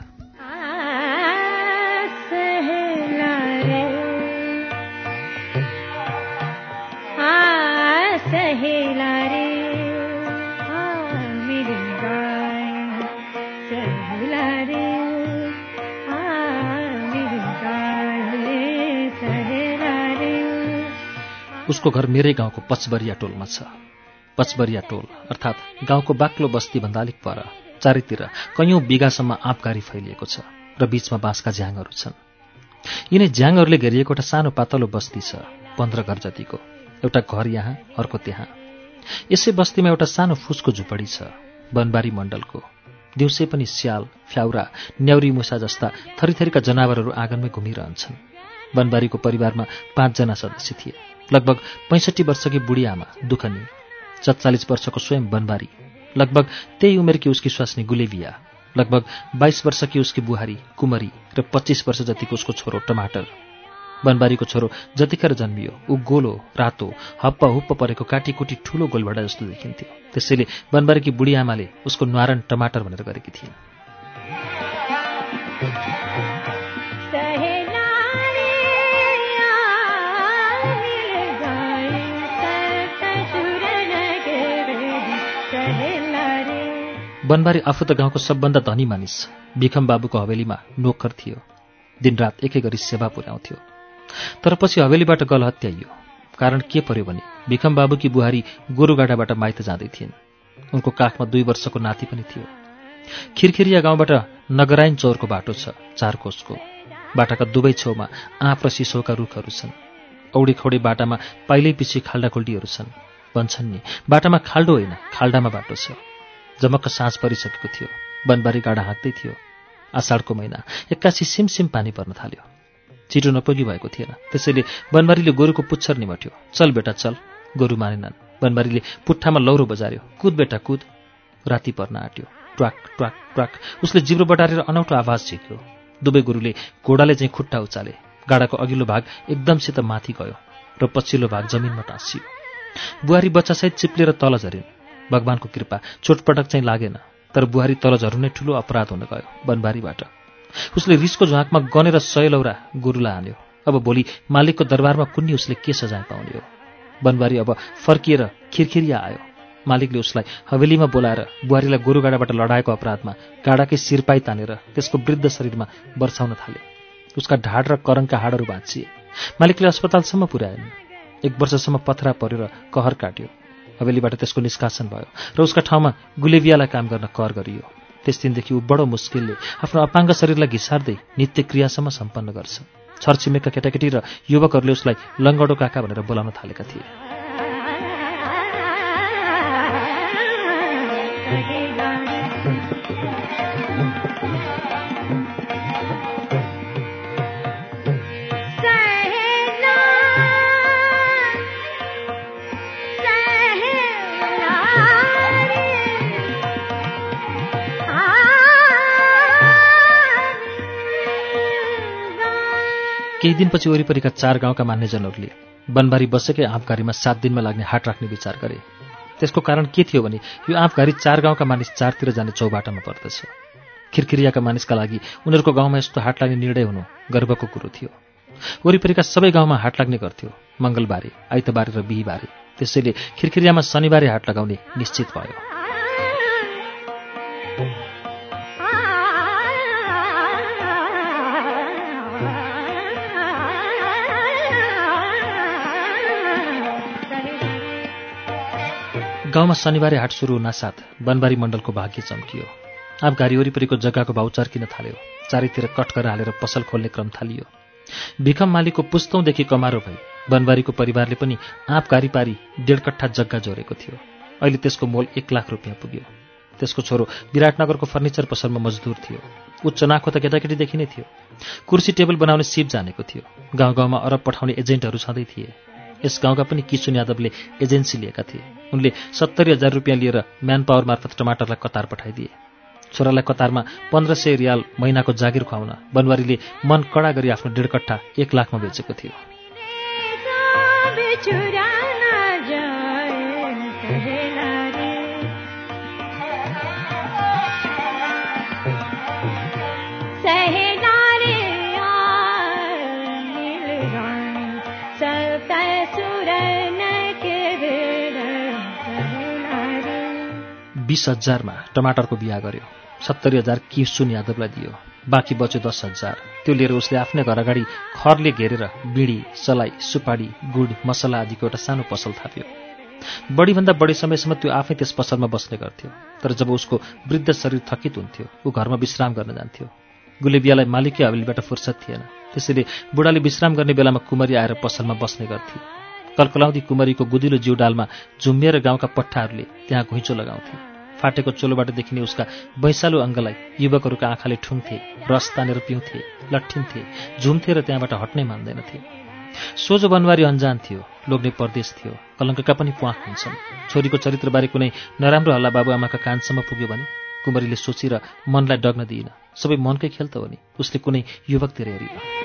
S1: उसको घर मेरै गाउँको पचबरिया टोलमा छ। पचबरिया टोल अर्थात् गाउँको बाक्लो बस्तीभन्दा अलिक पर चारैतिर कैयौं बिगासम्म आँपकारी फैलिएको छ र बीचमा बाँसका झ्याङहरू छन्। यिनै झ्याङहरूले घेरिएको एउटा सानो पातलो बस्ती छ पन्ध्र घर जतिको। एउटा घर यहाँ अर्को त्यहाँ। यसै बस्तीमा एउटा सानो फुसको झुपडी छ वनबारी मण्डलको। दिउँसै पनि स्याल फ्याउरा न्याउरी मुसा जस्ता थरीथरीका जनावरहरू आँगनमै घुमिरहन्छन्। वनबारीको परिवारमा पाँचजना सदस्य थिए। लगभग पैँसठी वर्षकी बुढी आमा दुखनी सत्तालिस वर्षको स्वयं वनबारी लगभग त्यही उमेरकी उसकी स्वास्नी गुलेबिया लगभग बाइस वर्षकी उसकी बुहारी कुमरी र पच्चिस वर्ष जतिको उसको छोरो टमाटर। वनबारीको छोरो जतिखेर जन्मियो ऊ गोलो रातो हप्प हुप्प परेको काटीकुटी ठूलो गोलभाडा जस्तो देखिन्थ्यो। त्यसैले वनबारीकी बुढी आमाले उसको न्वारण टमाटर भनेर गरेकी थिइन्। वनबारी आफू त गाउँको सबभन्दा धनी मानिस भिखम बाबुको हवेलीमा नोकर थियो। दिनरात एकै गरी सेवा पुर्याउँथ्यो। तर पछि हवेलीबाट गल हत्याइयो कारण के पर्यो भने भिखम बाबुकी बुहारी गोरुगाडाबाट माइत जाँदै थिइन्। उनको काखमा दुई वर्षको नाति पनि थियो। खिरखिरिया गाउँबाट नगराइन चौरको बाटो छ चार कोसको बाटाका दुवै छेउमा आँप र सिसोका रुखहरू छन्। औडी खौडी बाटामा पाइलै पछि खाल्डाखुल्डीहरू छन्। भन्छन् नि बाटामा खाल्डो होइन खाल्डामा बाटो छ। जमक्क साँझ परिसकेको थियो। वनबारी गाडा हाँक्दै थियो। आषाढको महिना एक्कासी सिमसिम पानी पर्न थाल्यो। छिटो नपुगी भएको थिएन। त्यसैले वनबारीले गोरुको पुच्छर निमट्यो। चल बेटा चल। गोरु मानेनन्। वनबारीले पुट्ठामा लौरो बजार्यो। कुद बेटा कुद। राति पर्न आँट्यो। ट्वाक ट्वाक ट्वाक। उसले जिब्रो बटारेर अनौठो आवाज झिक्यो। दुवै गोरुले घोडाले चाहिँ खुट्टा उचाले। गाडाको अघिल्लो भाग एकदमसित माथि गयो र पछिल्लो भाग जमिनमा टाँसियो। बुहारी बच्चासहित चिप्लेर तल झरिन्। भगवानको कृपा चोटपटक चाहिँ लागेन तर बुहारी तल झर्नु नै ठुलो अपराध हुन गयो वनबारीबाट। उसले रिसको झ्वाकमा गनेर सय लौरा गोरुलाई हान्यो। अब भोलि मालिकको दरबारमा कुन्नी उसले के सजाय पाउने हो? वनबारी अब फर्किएर खिरखिरिया आयो। मालिकले उसलाई हवेलीमा बोलाएर बुहारीलाई गोरुगाडाबाट लडाएको अपराधमा गाडाकै सिरपाई तानेर त्यसको वृद्ध शरीरमा वर्षाउन थाले। उसका ढाड र करङका हाडहरू भाँचिए। मालिकले अस्पतालसम्म पुर्याएन। एक वर्षसम्म पथरा पऱ्यो र कहर काट्यो। हवेलीबाट त्यसको निष्कासन भयो र उसका ठाउँमा गुलेबियालाई काम गर्न कर गरियो। त्यस दिनदेखि ऊ बडो मुस्किलले आफ्नो अपाङ्ग शरीरलाई घिसार्दै नित्य क्रियासम्म सम्पन्न गर्छ। छरछिमेकका केटाकेटी र युवकहरूले उसलाई लङ्गडो काका भनेर बोलाउन थालेका थिए। केही दिनपछि वरिपरिका चार गाउँका मान्यजनहरूले वनबारी बसेकै आँपघारीमा सात दिनमा लाग्ने हाट राख्ने विचार गरे। त्यसको कारण के थियो भने यो आँपघारी चार गाउँका मानिस चारतिर जाने चौबाटामा पर्दछ। खिरखिरियाका मानिसका लागि उनीहरूको गाउँमा यस्तो हाट लाग्ने निर्णय हुनु गर्वको कुरो थियो। वरिपरिका सबै गाउँमा हाट लाग्ने गर्थ्यो मङ्गलबारे आइतबारे र बिहिबारे। त्यसैले खिरखिरियामा शनिबारे हाट लगाउने निश्चित भयो। गाउँमा शनिबारे हाट सुरु हुनासाथ वनबारी मण्डलको भाग्य चम्कियो। आँपघारी वरिपरिको जग्गाको भाउ चर्किन थाल्यो। चारैतिर कटकर हालेर पसल खोल्ने क्रम थालियो। भिखम मालिकको पुस्तौँदेखि कमारो भई वनबारीको परिवारले पनि आँपघारी पारी डेढ कट्ठा जग्गा जोडेको थियो। अहिले त्यसको मोल एक लाख रुपियाँ पुग्यो। त्यसको छोरो विराटनगरको फर्निचर पसलमा मजदुर थियो। उच्च नाखो त केटाकेटीदेखि नै थियो। कुर्सी टेबल बनाउने सिप जानेको थियो। गाउँ गाउँमा अरब पठाउने एजेन्टहरू छँदै थिए। यस गाउँका पनि किसुन यादवले एजेन्सी लिएका थिए। उनले सत्तरी हजार रुपियाँ लिएर म्यान पावर मार्फत टमाटरलाई कतार पठाइदिए। छोरालाई कतारमा पन्ध्र सय रियाल महिनाको जागिर खुवाउन बनवारीले मन कडा गरी आफ्नो डेढ कट्ठा एक लाखमा बेचेको थियो। बिस हजारमा टमाटरको बिहा गर्यो। सत्तरी हजार किसुन यादवलाई दियो। बाँकी बच्यो दस हजार। त्यो लिएर उसले आफ्नै घर अगाडि खरले घेरेर बिडी सलाई सुपारी गुड मसला आदिको एउटा सानो पसल थाप्यो। बढीभन्दा बढी समयसम्म त्यो आफै त्यस पसलमा बस्ने गर्थ्यो। तर जब उसको वृद्ध शरीर थकित हुन्थ्यो ऊ घरमा विश्राम गर्न जान्थ्यो। गुलेबियालाई मालिकी हवेलीबाट फुर्सद थिएन। त्यसैले बुढाले विश्राम गर्ने बेलामा कुमरी आएर पसलमा बस्ने गर्थे कलकलाउँदी कुमरीको गुदिलो जिउडालमा झुम्मिएर गाउँका पट्टाहरूले त्यहाँ घुइँचो लगाउँथे फाटेको चोलोबाट देखिने उसका वैशालु अङ्गलाई युवकहरूका आँखाले ठुङ्थे रस तानेर पिउँथे लट्ठिन्थे झुम्थे र त्यहाँबाट हट्नै मान्दैनथे। सोझो बनवारी अन्जान थियो लोग्ने परदेश थियो कलङ्कका पनि प्वाख हुन्छन्। छोरीको चरित्रबारे कुनै नराम्रो हल्ला बाबुआमाका कानसम्म पुग्यो भने कुमरीले सोचेर मनलाई डग्न दिइन। सबै मनकै खेल त हो नि उसले कुनै युवकतिर हेरिन।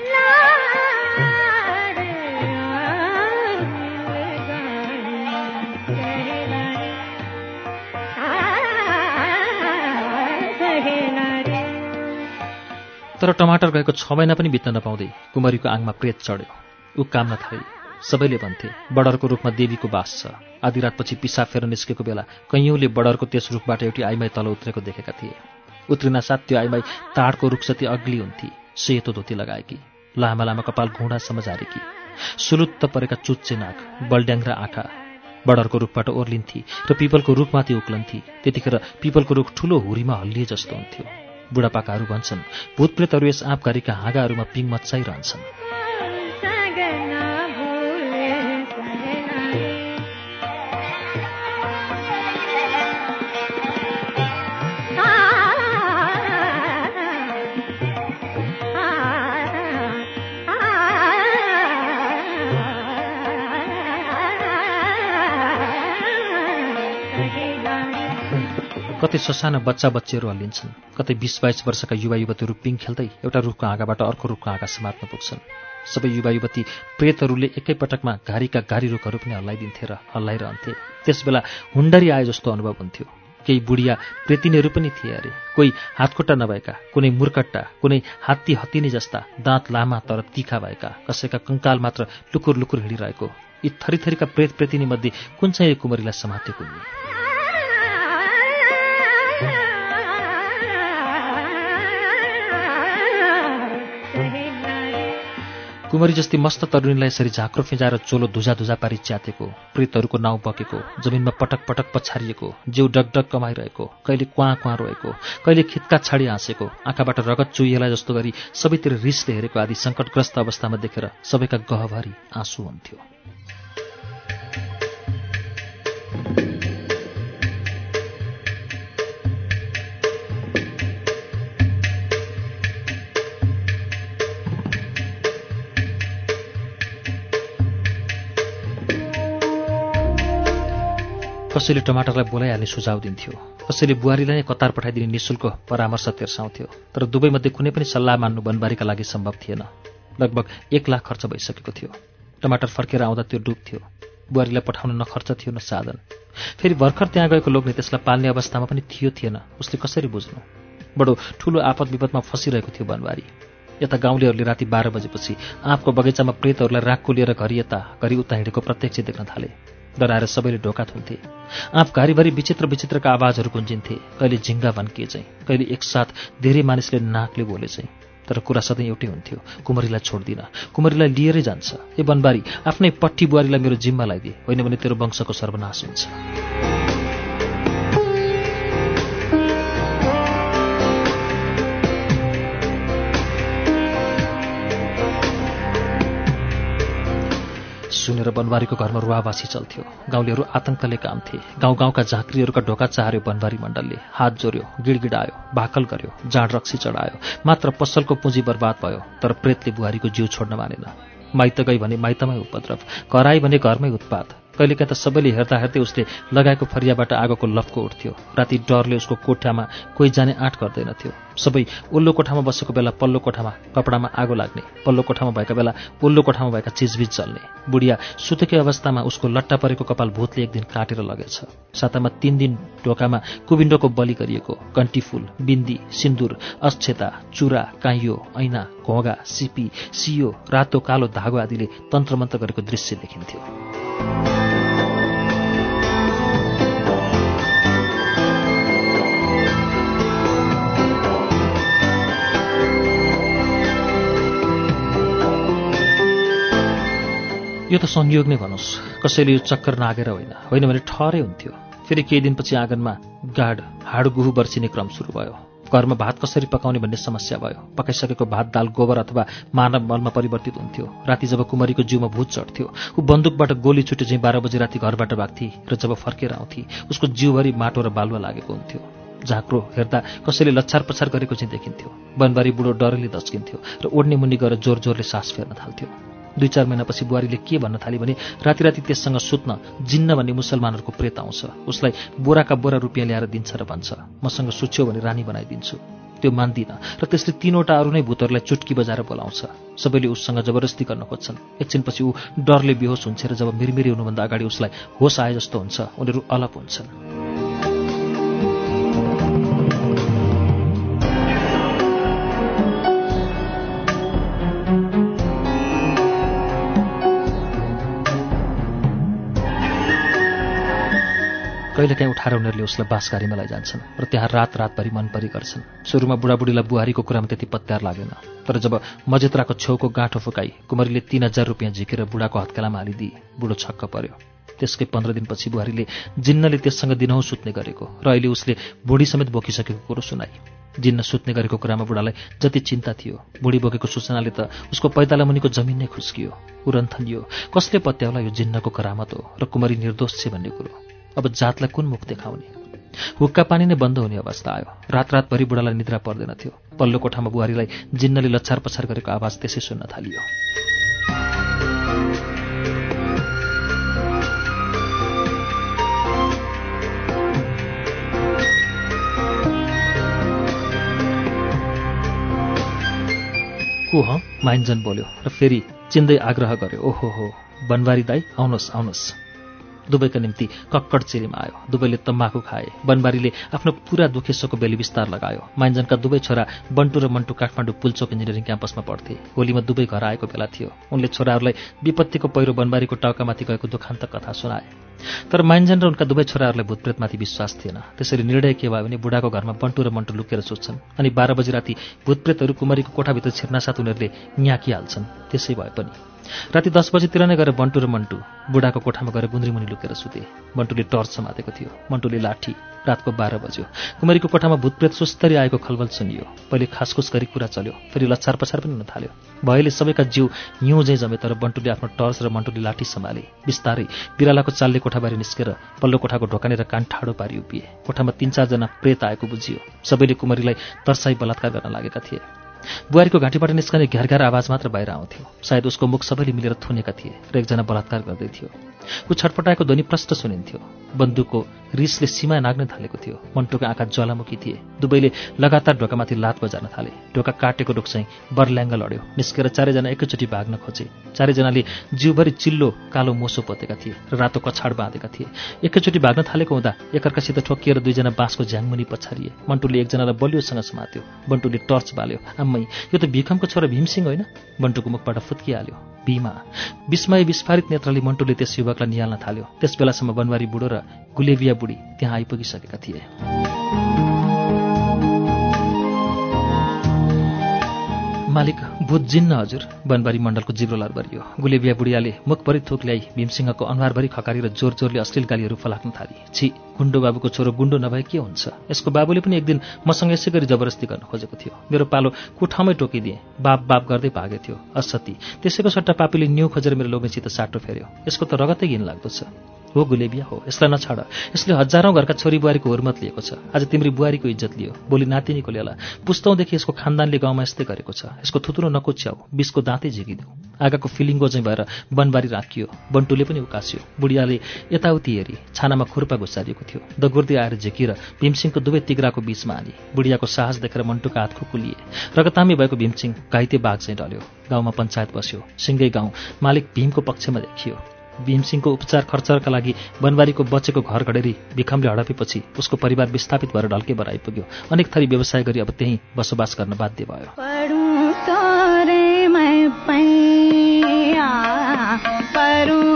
S1: तर टमाटर गएको छ महिना पनि बित्न नपाउँदै कुमारीको आङमा प्रेत चढ्यो। ऊ काम्न थाले सबैले भन्थे बडरको रूखमा देवीको बास छ। आधी रातपछि पिसाब फेर निस्केको बेला कैयौँले बडरको त्यस रुखबाट एउटी आइमाई तल उत्रेको देखेका थिए। उत्रिना साथ त्यो आइमाई ताडको रुख जति अग्ली हुन्थे सेतो धोती लगाएकी लामा लामा कपाल घुँडासम्म झारेकी। सुलुत्त परेका चुच्चे नाक बलड्याङ्ग्रा आँखा बडरको रुखबाट ओर्लिन्थे र पिपलको रुखमाथि उक्लन्थे। त्यतिखेर पिपलको रुख ठुलो हुरीमा हल्लिए जस्तो हुन्थ्यो। बुढापाकाहरू भन्छन्। भूतप्रेतहरू यस आँपघारीका हाँगाहरूमा पिङ मच्चाइरहन्छन्। कतै ससाना बच्चा बच्चीहरू हल्लिन्छन्। कतै बिस बाइस वर्षका युवा युवतीहरू पिङ खेल्दै एउटा रुखको हाँगाबाट अर्को रुखको हाँगा समात्न पुग्छन्। सबै युवा युवती प्रेतहरूले एकैपटकमा घारीका घारी रुखहरू पनि हल्लाइदिन्थे र हल्लाइरहन्थे। त्यसबेला हुन्डरी आए जस्तो अनुभव हुन्थ्यो। केही बुढिया प्रेतिनीहरू पनि थिए अरे। कोही हातखुट्टा नभएका कुनै मुर्कट्टा कुनै हात्ती हत्तिनी जस्ता दाँत लामा तर तिखा भएका कसैका कङ्काल मात्र लुकुर लुकुर हिँडिरहेको। यी थरीथरीका प्रेत प्रेतिनीमध्ये कुन चाहिँ कुमरीलाई समात्यो कुन्नी कुमरी जस्ती मस्त तरुणीलाई यसरी झाँक्रो फिजाएर चोलो धुजा धुजा पारी च्यातेको प्रेतहरूको नाउँ बकेको जमिनमा पटक पटक पछारिएको जिउ डगडग कमाइरहेको कहिले क्वाँ क्वाँ रोएको कहिले खित्का छाडी हाँसेको आँखाबाट रगत चुइएला जस्तो गरी सबैतिर रिसले हेरेको आदि सङ्कटग्रस्त अवस्थामा देखेर सबैका गहभरि आँसु हुन्थ्यो। कसैले टमाटरलाई बोलाइहाल्ने सुझाव दिन्थ्यो। कसैले बुहारीलाई नै कतार पठाइदिने निशुल्क परामर्श तेर्साउँथ्यो। तर दुवैमध्ये कुनै पनि सल्लाह मान्नु बनबारीका लागि सम्भव थिएन। लगभग एक लाख खर्च भइसकेको थियो। टमाटर फर्केर आउँदा त्यो डुब्थ्यो। बुहारीलाई पठाउन न थियो न साधन। फेरि भर्खर त्यहाँ गएको लोग्ने त्यसलाई पाल्ने अवस्थामा पनि थियो थिएन। उसले कसरी बुझ्नु? बडो ठुलो आपद विपदमा फसिरहेको थियो बनबारी। यता गाउँलेहरूले राति बाह्र बजेपछि आँपको बगैँचामा प्रेतहरूलाई रागको लिएर घरि यता घरि उता हिँडेको प्रत्यक्ष देख्न थाले। डराएर सबैले ढोका थुन्थे। आँप घरिभरि विचित्र विचित्रका आवाजहरू गुन्जिन्थे। कहिले झिङ्गा भन्के चाहिँ कहिले एकसाथ धेरै मानिसले नाकले बोले चाहिँ। तर कुरा सधैँ एउटै हुन्थ्यो कुमरीलाई छोड्दिन। कुमरीलाई लिएरै जान्छ। ए बनबारी आफ्नै पट्टी बुहारीलाई मेरो जिम्मा लगाइदिए। होइन भने तेरो वंशको सर्वनाश हुन्छ। सुनेर बनबारीको घरमा रुवावासी चल्थ्यो। गाउँलेहरू आतंकले कामथे गाउँ गाउँका झाँक्रीहरूका ढोका चाह्यो बनबारी मण्डलले। हात जोड्यो गिडगिडायो भाकल गर्यो जाँड रक्सी चढायो। मात्र पसलको पुँजी बर्बाद भयो तर प्रेतले बुहारीको जिउ छोड्न मानेन। माइत गई भने माइतमै उपद्रव घर आई भने घरमै उत्पात। कहिलेकाहीँ त सबैले हेर्दा हेर्दै उसले लगाएको फरियाबाट आगोको लप्को उठ्थ्यो। राति डरले उसको कोठामा कोही जाने आँट गर्दैनथ्यो। सबै उल्लो कोठामा बसेको बेला पल्लो कोठामा कपडामा आगो लाग्ने पल्लो कोठामा भएका बेला उल्लो कोठामा भएका चिजबिज चल्ने बुढिया सुतेकै अवस्थामा उसको लट्टा परेको कपाल भूतले एक दिन काटेर लगेछ। सातामा तिन दिन ढोकामा कुविन्डोको बलि गरिएको कन्टी फुल बिन्दी सिन्दुर अक्षता चुरा काइयो ऐना घोगा सिपी सियो रातो कालो धागो आदिले तन्त्रमन्त्र गरेको दृश्य देखिन्थ्यो। यो त संयोग नै भनोस् कसैले यो चक्कर नागेर होइन होइन भने ठहरै हुन्थ्यो। फेरि केही दिनपछि आँगनमा गाड हाडगुहु बर्सिने क्रम सुरु भयो। घरमा भात कसरी पकाउने भन्ने समस्या भयो। पकाइसकेको भात दाल गोबर अथवा मानव मलमा परिवर्तित हुन्थ्यो। राति जब कुमारीको जिउमा भूत चढ्थ्यो ऊ बन्दुकबाट गोली छुटे चाहिँ बाह्र बजी राति घरबाट भाग्थे र जब फर्केर आउँथे उसको जिउभरि माटो र बालुवा लागेको हुन्थ्यो। झाँक्रो हेर्दा कसैले लच्छार पछार गरेको चाहिँ देखिन्थ्यो। बनबारी बुढो डरले दस्किन्थ्यो र ओड्ने मुनि गएर जोर जोरले सास फेर्न थाल्थ्यो। दुई चार महिनापछि बुहारीले के भन्न थाल्यो भने राति राति त्यससँग सुत्न जिन्न भन्ने मुसलमानहरूको प्रेत आउँछ। उसलाई बोराका बोरा रुपियाँ ल्याएर दिन्छ र भन्छ मसँग सुत्यो भने रानी बनाइदिन्छु। त्यो मान्दिनँ र त्यसले तिनवटा अरू नै भूतहरूलाई चुट्की बजाएर बोलाउँछ। सबैले उससँग जबरजस्ती गर्न खोज्छन्। एकछिनपछि ऊ डरले बेहोस हुन्छ र जब मिरमिरी हुनुभन्दा अगाडि उसलाई होस आए जस्तो हुन्छ उनीहरू अलप हुन्छन्। कहिलेकाहीँ उठाएर उनीहरूले उसलाई बाँसघारीमा लैजान्छन् र त्यहाँ रात रातभरि मनपरी गर्छन् सुरुमा बुढाबुढीलाई बुहारीको कुरामा त्यति पत्यार लागेन। तर जब मजेत्राको छेउको गाँठो फुकाई कुमारीले तिन हजार रुपियाँ झिकेर बुढाको हत्केलामा हालिदिए बुढो छक्क पर्यो। त्यसकै पन्ध्र दिनपछि बुहारीले जिन्नले त्यससँग दिनहुँ सुत्ने गरेको र अहिले उसले बुढी समेत बोकिसकेको कुरो सुनाई। जिन्न सुत्ने गरेको कुरामा बुढालाई जति चिन्ता थियो बुढी बोकेको सूचनाले त उसको पैताला मुनिको जमिन नै खुस्कियो उरन्थनियो कसले पत्याउला यो जिन्नको करामत हो र कुमारी निर्दोष छ भन्ने कुरो? अब जातलाई कुन मुख देखाउने? हुक्का पानी नै बन्द हुने अवस्था आयो। रात रातभरि बुढालाई निद्रा पर्दैन थियो। पल्लो कोठामा बुहारीलाई जिन्नले लच्छार पछार गरेको आवाज त्यसै सुन्न थालियो। को ह? माइन्जन बोल्यो र फेरि चिन्दै आग्रह गर्यो। ओहो हो बनबारी दाई आउनुहोस् आउनुहोस्। दुवैका निम्ति कक्कड चिरीमा आयो। दुवैले तम्बाकु खाए। बनबारीले आफ्नो पुरा दुखेसोको बेली विस्तार लगायो। माइन्जनका दुवै छोरा बन्टु र मन्टु काठमाडौँ पुल्चोक इन्जिनियरिङ क्याम्पसमा पढ्थे। होलीमा दुवै घर आएको बेला थियो। उनले छोराहरूलाई विपत्तिको पहिरो बनबारीको टाउकामाथि गएको दुखान्त कथा सुनाए। तर माइन्जन र उनका दुवै छोराहरूलाई भूतप्रेतमाथि विश्वास थिएन। त्यसरी निर्णय के भयो भने बुढाको घरमा बन्टु र मन्टु लुकेर सुत्छन् अनि बाह्र बजी राति भूतप्रेतहरू कुमारीको कोठाभित्र छिर्नासाथ उनीहरूले न्याकिहाल्छन्। त्यसै भए पनि। राति दस बजीतिर नै गएर बन्टु र मन्टु बुढाको कोठामा गएर गुन्द्रीमुनि लुकेर सुते। बन्टुले टर्च समातेको थियो। मन्टुले लाठी रातको बाह्र बज्यो। कुमारीको कोठामा भूतप्रेत सुस्तरी आएको खलबल सुनियो। पहिले खासखुस गरी कुरा चल्यो फेरि लच्छार पछार पनि हुन थाल्यो। भयले सबैका जिउ हिउँ झैँ जमे तर बन्टुले आफ्नो टर्च र मन्टुले लाठी सम्हाले बिस्तारै बिरालाको चालले कोठाबारी निस्केर पल्लो कोठाको ढोकानेर कान ठाडो पारी उभिए। कोठामा तिन चारजना प्रेत आएको बुझियो। सबैले कुमारीलाई तर्साई बलात्कार गर्न लागेका थिए। बुहारीको घाँटीबाट निस्कने घ्यारघ्यार आवाज मात्र बाहिर आउँथ्यो। सायद उसको मुख सबैले मिलेर थुनेका थिए र एकजना बलात्कार गर्दै थियो। ऊ छटपटाएको ध्वनि प्रष्ट सुनिन्थ्यो। बन्दुकको रिसले सीमा नाग्न थालेको थियो। मन्टुका आँखा ज्वालामुखी थिए। दुवैले लगातार ढोकामाथि लात बजार्न थाले। ढोका काटेको रुख चाहिँ बर्ल्याङ्ग लड्यो। निस्केर चारैजना एकैचोटि भाग्न खोजे। चारैजनाले जिउभरि चिल्लो कालो मोसो पोतेका थिए र रातो कछाड बाँधेका थिए। एकैचोटि भाग्न थालेको हुँदा एकअर्कासित ठोकिएर दुईजना बाँसको झ्याङमुनि पछारिए। मन्टुले एकजनालाई बलियोसँग समात्यो। बन्टुले टर्च बाल्यो। आम्मै यो त भिखमको छोरा भीमसिंह होइन? बन्टुको मुखबाट फुत्किहाल्यो। भीमा। विस्मय विस्फारित नेत्रले मन्टुले त्यस युवकलाई निहाल्न थाल्यो। त्यस बेलासम्म बनवारी बुढो र गुलेबिया बुढी त्यहाँ आइपुगिसकेका थिए। मालिक जिन्न हजुर। बनबारी मण्डलको जिब्रोलार गरियो गुलेबिया बुढियाले मुखभरि थुक ल्याई भीमसिंहको अनुहारभरि खकारी र जोर जोरले अश्लील गालीहरू फलाक्न थाली। छि गुन्डो बाबुको छोरो गुन्डो नभए के हुन्छ? यसको बाबुले पनि एक दिन मसँग यसै गरी जबरजस्ती गर्न खोजेको थियो। मेरो पालो कुठामै टोकिदिएँ। बाप बाप गर्दै भागेको थियो। असती। त्यसैको सट्टा पापीले न्यु खोजेर मेरो लोमेसित साटो फेर्यो। यसको त रगतै घिन लाग्दो छ। हो गुलेबिया हो यसलाई नछाड। यसले हजारौँ घरका छोरी बुहारीको हुर्मत लिएको छ। आज तिम्री बुहारीको इज्जत लियो। भोलि नातिनीको ल्याला पुस्तौँदेखि यसको खानदानले गाउँमा यस्तै गरेको छ। यसको थुत्रो नकुच्याउ बिसको दाँतै झिकिदियो आगाको फिलिङ्गो चाहिँ भएर बनबारी राखियो। बन्टुले पनि उकास्यो। बुढियाले यताउति हेरी छानामा खुर्पा घुसारिएको थियो। दगुर्दै आएर झिकिएर भीमसिंहको दुवै तिग्राको बीचमा हाली बुढियाको साहस देखेर मन्टुका हात खुकुलिए। रगतामी भएको भीमसिंह घाइते बाघ चाहिँ डल्यो। गाउँमा पञ्चायत बस्यो। सिङ्गै गाउँ मालिक भीमको पक्षमा देखियो। भीमसिंहको उपचार खर्चका लागि बनबारीको बचेको घर घडेरी भिखमले हडपेपछि उसको परिवार विस्थापित भएर ढल्के आइपुग्यो। अनेक थरी व्यवसाय गरी अब त्यहीँ बसोबास गर्न बाध्य भयो।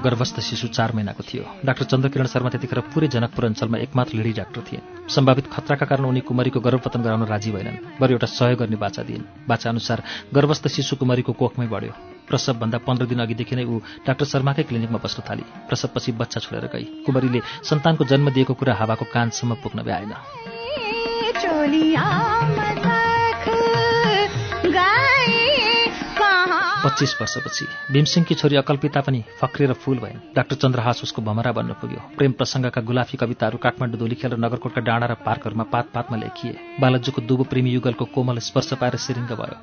S1: गर्भस्थ शिशु चार महिनाको थियो। डाक्टर चन्द्रकिरण शर्मा त्यतिखेर पुरै जनकपुर अञ्चलमा एकमात्र लेडी डाक्टर थिए सम्भावित खतराका कारण उनी कुमारीको गर्भपतन गराउन राजी भएनन्। बरु एउटा सहयोग गर्ने बाचा दिइन्। बाचा अनुसार गर्भस्थ शिशु कुमारीको कोखमै बढ्यो। प्रसवभन्दा पन्ध्र दिन अघिदेखि नै ऊ डाक्टर शर्माकै क्लिनिकमा बस्न थाली। प्रसवपछि बच्चा छोडेर गई। कुमारीले सन्तानको जन्म दिएको कुरा हावाको कानसम्म पुग्न भ्याएन। पच्चिस वर्षपछि भीमसिंहकी छोरी अकल्पिता पनि फक्रिएर फूल भइन्। डाक्टर चन्द्रहास उसको भमरा बन्न पुग्यो। प्रेम प्रसङ्गका गुलाफी कविताहरू काठमाडौँ दोलीखेल र नगरकोटका डाँडा र पार्कहरूमा पात पातमा लेखिए। बालजुको दुबो प्रेमी युगलको कोमल स्पर्श पाएर सिरिङ्ग भयो।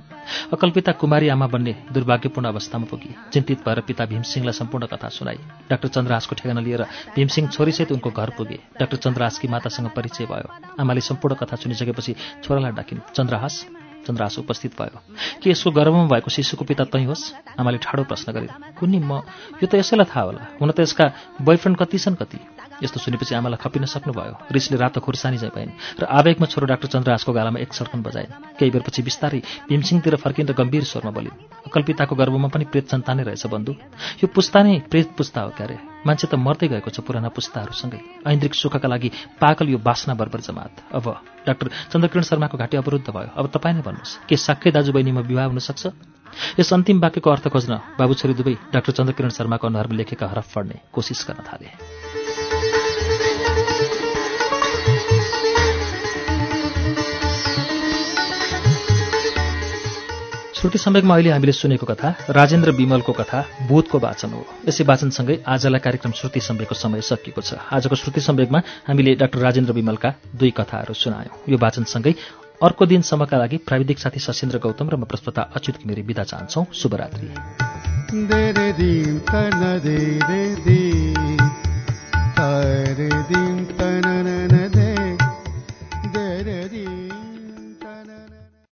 S1: अकल्पिता कुमारी आमा बन्ने दुर्भाग्यपूर्ण अवस्थामा पुगी। चिन्तित भएर पिता भीमसिंहलाई सम्पूर्ण कथा सुनाई। डाक्टर चन्द्रहासको ठेगाना लिएर भीमसिंह छोरीसहित उनको घर पुगे। डाक्टर चन्द्रहासकी मातासँग परिचय भयो। आमाले सम्पूर्ण कथा सुनिसकेपछि छोरालाई डाकिन् चन्द्रहास चन्द्रहास उपस्थित भयो। के यसको गर्भमा भएको शिशुको पिता तै होस्? आमाले ठाडो प्रश्न गरिन्। कुन्नी म यो त यसैलाई थाहा होला। हुन त यसका बोयफ्रेन्ड कति छन् कति? यस्तो सुनेपछि आमालाई खपिन सक्नुभयो। रिसले रातो खुर्सानी चाहिँ पाइन् र आवेगमा छोरो डाक्टर चन्द्रहासको गालामा एक सर्कन बजाइन्। केही बेरपछि बिस्तारै भीमसिंहतिर फर्किन् र गम्भीर स्वरमा बोलिन् अकल्पिताको गर्भमा पनि प्रेत सन्तानै रहेछ बन्धु। यो पुस्ता नै प्रेत पुस्ता हो क्यारे। मान्छे त मर्दै गएको छ पुराना पुस्ताहरूसँगै। ऐन्द्रिक सुखका लागि पाकल यो बासना बर्बर जमात। अब डाक्टर चन्द्रकिरण शर्माको घाँटी अवरुद्ध भयो। अब तपाईँ नै भन्नुहोस् के साक्कै दाजुबहिनीमा विवाह हुन सक्छ? यस अन्तिम वाक्यको अर्थ खोज्न बाबु छोरी दुवै डाक्टर चन्द्रकिरण शर्माको अनुहारमा लेखेका हरफ पढ्ने कोसिस गर्न थाले। श्रुति सम्वेकमा अहिले हामीले सुनेको कथा राजेन्द्र विमलको कथा बोधको वाचन हो। यसै वाचनसँगै आजलाई कार्यक्रम श्रुति सम्वेकको समय सकिएको छ। आजको श्रुति सम्वेकमा हामीले डाक्टर राजेन्द्र विमलका दुई कथाहरू सुनायौं। यो वाचनसँगै अर्को दिनसम्मका लागि प्राविधिक साथी सशेन्द्र गौतम र म प्रस्तुता अच्युत घिमिरे विदा चाहन्छौ। शुभरात्रि।